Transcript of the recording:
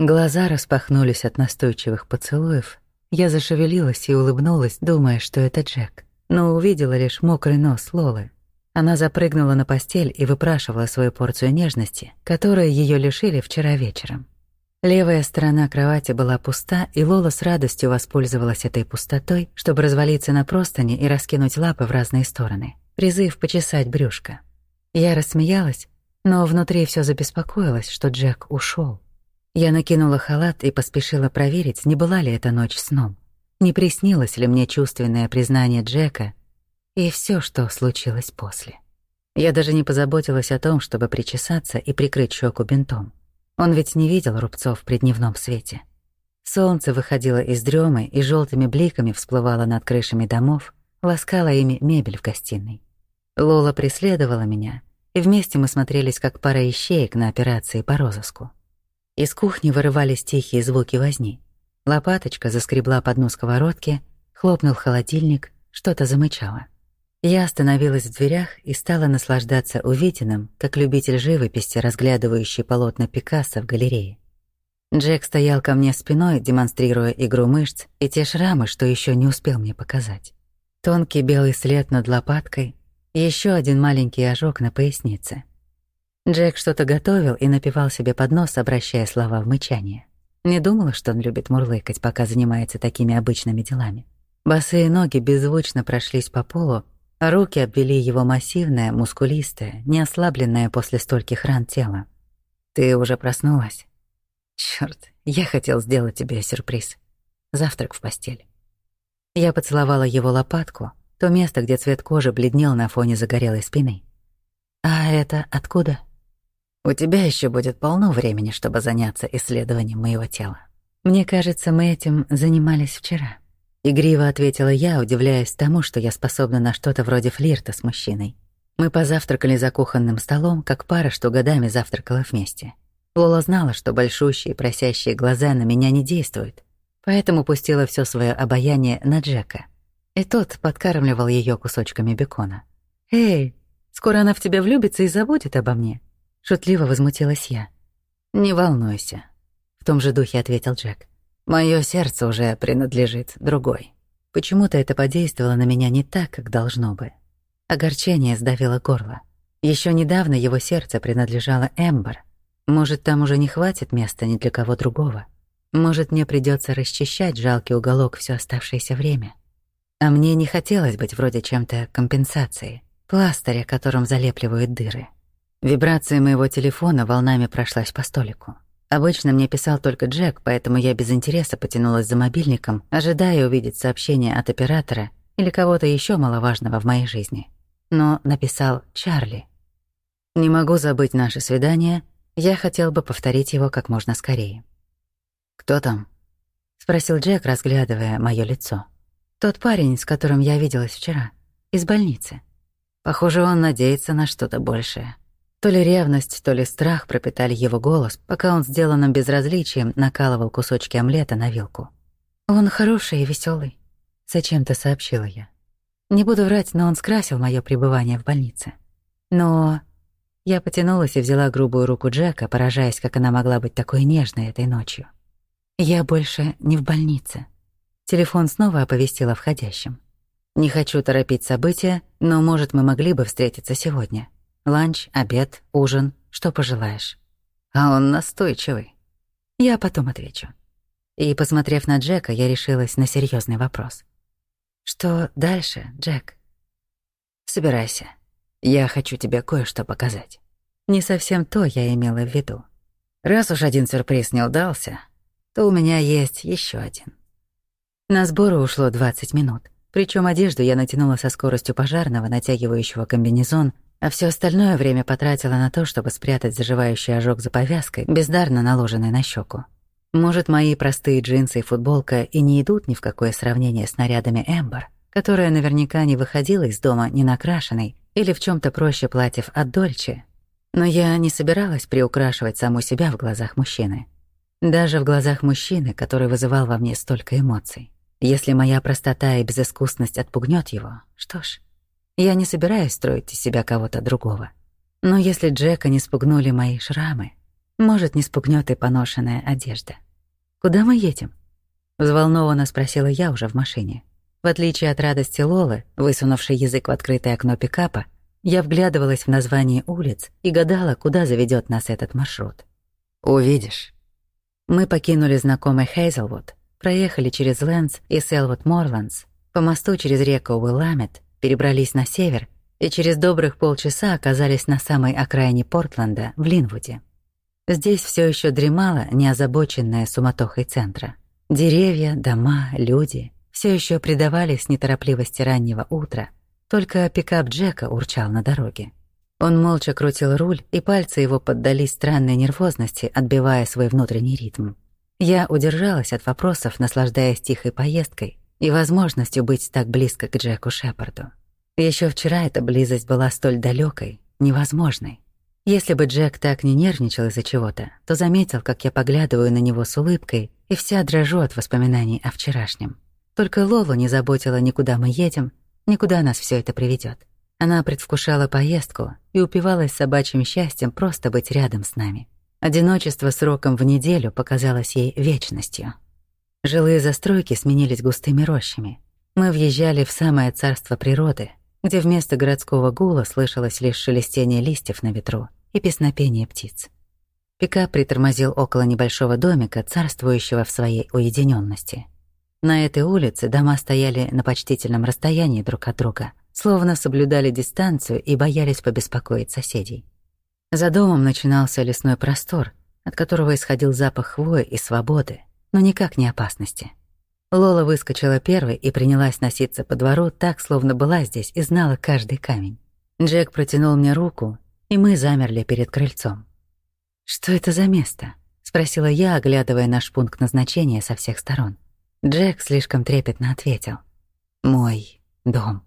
Глаза распахнулись от настойчивых поцелуев. Я зашевелилась и улыбнулась, думая, что это Джек, но увидела лишь мокрый нос Лолы. Она запрыгнула на постель и выпрашивала свою порцию нежности, которой ее лишили вчера вечером. Левая сторона кровати была пуста, и Лола с радостью воспользовалась этой пустотой, чтобы развалиться на простыни и раскинуть лапы в разные стороны. Призыв почесать брюшко. Я рассмеялась, но внутри все забеспокоилось, что Джек ушел. Я накинула халат и поспешила проверить, не была ли эта ночь сном. Не приснилось ли мне чувственное признание Джека и все, что случилось после. Я даже не позаботилась о том, чтобы причесаться и прикрыть щеку бинтом. Он ведь не видел рубцов при дневном свете. Солнце выходило из дремы и желтыми бликами всплывало над крышами домов, ласкало ими мебель в гостиной. Лола преследовала меня, и вместе мы смотрелись как пара ищеек на операции по розыску. Из кухни вырывались тихие звуки возни. Лопаточка заскребла по дну сковородки, хлопнул холодильник, что-то замычало. Я остановилась в дверях и стала наслаждаться увиденным, как любитель живописи, разглядывающий полотна Пикассо в галерее. Джек стоял ко мне спиной, демонстрируя игру мышц и те шрамы, что еще не успел мне показать. Тонкий белый след над лопаткой еще один маленький ожог на пояснице. Джек что-то готовил и напевал себе под нос, обращая слова в мычание. Не думала, что он любит мурлыкать, пока занимается такими обычными делами. Босые ноги беззвучно прошлись по полу, Руки обвели его массивное, мускулистое, не ослабленное после стольких ран тело. «Ты уже проснулась?» «Чёрт, я хотел сделать тебе сюрприз. Завтрак в постель». Я поцеловала его лопатку, то место, где цвет кожи бледнел на фоне загорелой спины. «А это откуда?» «У тебя еще будет полно времени, чтобы заняться исследованием моего тела. Мне кажется, мы этим занимались вчера». Игриво ответила я, удивляясь тому, что я способна на что-то вроде флирта с мужчиной. Мы позавтракали за кухонным столом, как пара, что годами завтракала вместе. Лола знала, что большущие просящие глаза на меня не действуют, поэтому пустила все свое обаяние на Джека. И тот подкармливал ее кусочками бекона. «Эй, скоро она в тебя влюбится и забудет обо мне», — шутливо возмутилась я. «Не волнуйся», — в том же духе ответил Джек. Мое сердце уже принадлежит другой. Почему-то это подействовало на меня не так, как должно бы. Огорчение сдавило горло. Еще недавно его сердце принадлежало Эмбер. Может, там уже не хватит места ни для кого другого. Может, мне придется расчищать жалкий уголок все оставшееся время. А мне не хотелось быть вроде чем-то компенсацией, пластыря, которым залепливают дыры. Вибрация моего телефона волнами прошлась по столику. Обычно мне писал только Джек, поэтому я без интереса потянулась за мобильником, ожидая увидеть сообщение от оператора или кого-то еще маловажного в моей жизни. Но написал Чарли. Не могу забыть наше свидание, я хотел бы повторить его как можно скорее. «Кто там?» — спросил Джек, разглядывая мое лицо. «Тот парень, с которым я виделась вчера, из больницы. Похоже, он надеется на что-то большее». То ли ревность, то ли страх пропитали его голос, пока он сделанным безразличием накалывал кусочки омлета на вилку. «Он хороший и веселый, зачем-то сообщила я. Не буду врать, но он скрасил мое пребывание в больнице. Но я потянулась и взяла грубую руку Джека, поражаясь, как она могла быть такой нежной этой ночью. Я больше не в больнице. Телефон снова оповестил о входящем. Не хочу торопить события, но, может, мы могли бы встретиться сегодня. Ланч, обед, ужин, что пожелаешь. А он настойчивый. Я потом отвечу. И, посмотрев на Джека, я решилась на серьезный вопрос. Что дальше, Джек? Собирайся. Я хочу тебе кое-что показать. Не совсем то я имела в виду. Раз уж один сюрприз не удался, то у меня есть еще один. На сборы ушло 20 минут. Причем одежду я натянула со скоростью пожарного, натягивающего комбинезон, а все остальное время потратила на то, чтобы спрятать заживающий ожог за повязкой, бездарно наложенной на щеку. Может, мои простые джинсы и футболка и не идут ни в какое сравнение с нарядами Эмбер, которая наверняка не выходила из дома не накрашенной или в чем то проще платьев от Дольче. Но я не собиралась приукрашивать саму себя в глазах мужчины. Даже в глазах мужчины, который вызывал во мне столько эмоций. Если моя простота и безыскусность отпугнет его, что ж, я не собираюсь строить из себя кого-то другого. Но если Джека не спугнули мои шрамы, Может, не спугнет и поношенная одежда. «Куда мы едем?» Взволнованно спросила я уже в машине. В отличие от радости Лолы, высунувшей язык в открытое окно пикапа, я вглядывалась в название улиц и гадала, куда заведет нас этот маршрут. «Увидишь». Мы покинули знакомый Хейзелвуд, проехали через Лэнс и Селвуд Морландс, по мосту через реку Уилламет, перебрались на север и через добрых полчаса оказались на самой окраине Портленда, в Линвуде. Здесь все еще дремала неозабоченная суматохой центра. Деревья, дома, люди все еще предавались неторопливости раннего утра, только пикап Джека урчал на дороге. Он молча крутил руль, и пальцы его поддались странной нервозности, отбивая свой внутренний ритм. Я удержалась от вопросов, наслаждаясь тихой поездкой и возможностью быть так близко к Джеку Шепарду. Еще вчера эта близость была столь далекой, невозможной. Если бы Джек так не нервничал из-за чего-то, то заметил, как я поглядываю на него с улыбкой и вся дрожу от воспоминаний о вчерашнем. Только Лолу не заботила никуда мы едем, никуда нас все это приведет. Она предвкушала поездку и упивалась собачьим счастьем просто быть рядом с нами. Одиночество сроком в неделю показалось ей вечностью. Жилые застройки сменились густыми рощами. Мы въезжали в самое царство природы, где вместо городского гула слышалось лишь шелестение листьев на ветру и песнопение птиц. Пикап притормозил около небольшого домика, царствующего в своей уединенности. На этой улице дома стояли на почтительном расстоянии друг от друга, словно соблюдали дистанцию и боялись побеспокоить соседей. За домом начинался лесной простор, от которого исходил запах хвои и свободы, но никак не опасности. Лола выскочила первой и принялась носиться по двору так, словно была здесь и знала каждый камень. Джек протянул мне руку, и мы замерли перед крыльцом. «Что это за место?» — спросила я, оглядывая наш пункт назначения со всех сторон. Джек слишком трепетно ответил. «Мой дом».